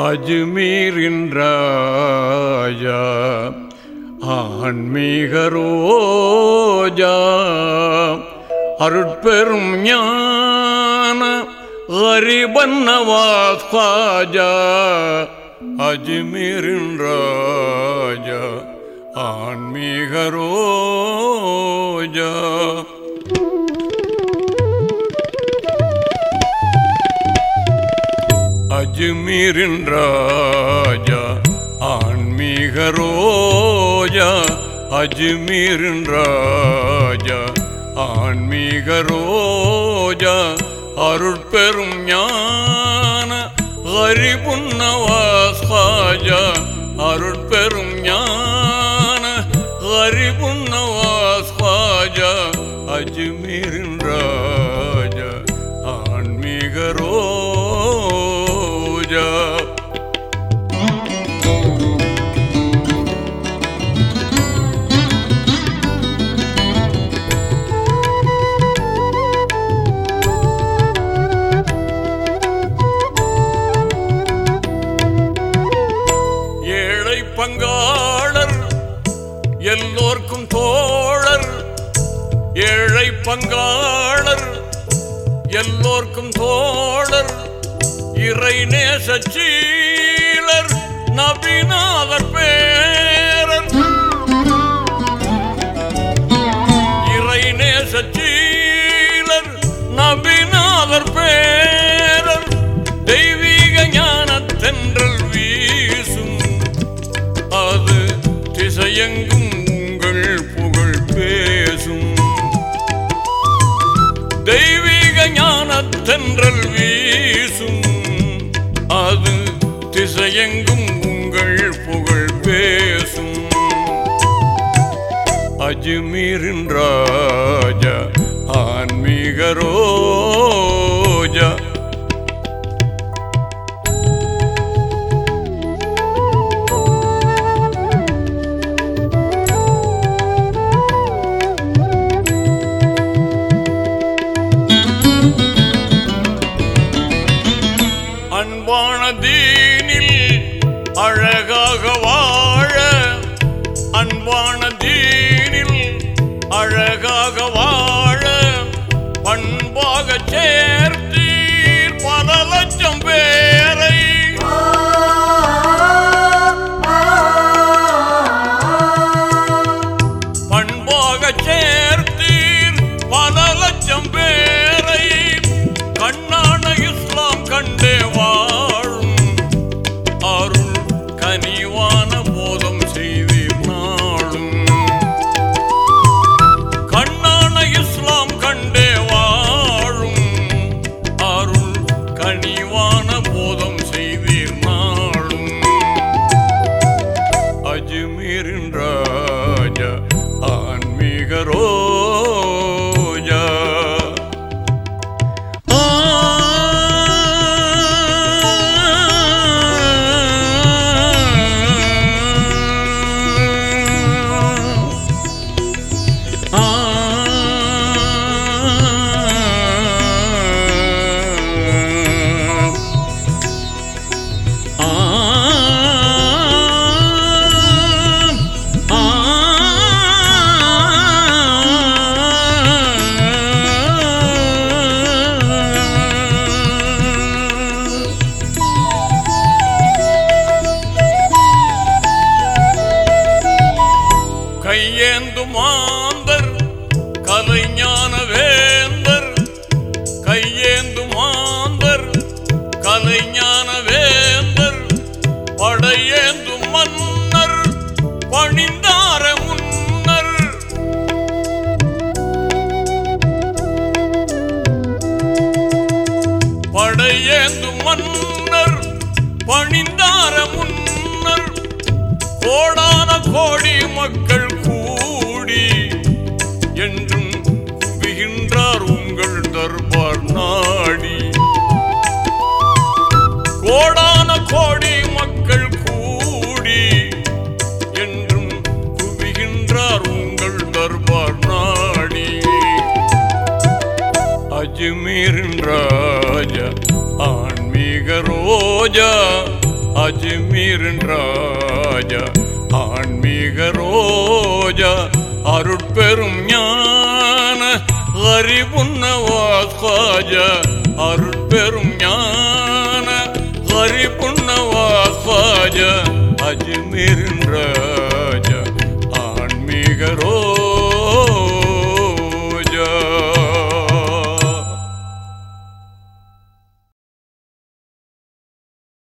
அஜ்மீரின் ஆன்மீகரோஜா அருட்பெரும் ஞான ஹரிபன் நவாஸ் ஆன்மீகரோஜா அஜ்மீரின் ராஜா ஆன்மீக ரோஜா அஜ்மீரின் ராஜா ஆன்மீக ரோஜா அருட்பெரும் ஞான ஹரிபுன்னவாஸ் காஜா அருட்பெரும் ஞான பங்காளர் எல்லோர்க்கும் தோழர் இறை நேசச்சீலர் நபிநாதர் பேரர். இறை நேசச்சீலர் நபிநாதர் பேரர் அஜ்மீரின் ராஜா ஆன்மீக பண்பாக வாழ பண்பாக சேர்த்தீர் பல லட்சம் பேரை. பண்பாக சேர்த்தீர் பல லட்சம் பேரை. கண்ணான இஸ்லாம் கண்டேவா அஜ்மீரின் ராஜா வேந்து மாந்தர் கலைஞான வேந்தர் கையேந்து மாந்தர் கலைஞான வேந்தர் படையேந்து மன்னர் பணிந்தார முன்னர். படையேந்து மன்னர் பணிந்தார முன்னர். கோடான கோடி மக்கள் ராஜா ஆன்மீக ரோஜா அஜ்மீரின் ராஜா ஆன்மீக ரோஜா அருட்பெரும் ஞான ஹரிபுன்னவாஸ் காஜா அருட்பெரும் ஞான ஹரிபுன்னவாஸ் காஜா ராஜா.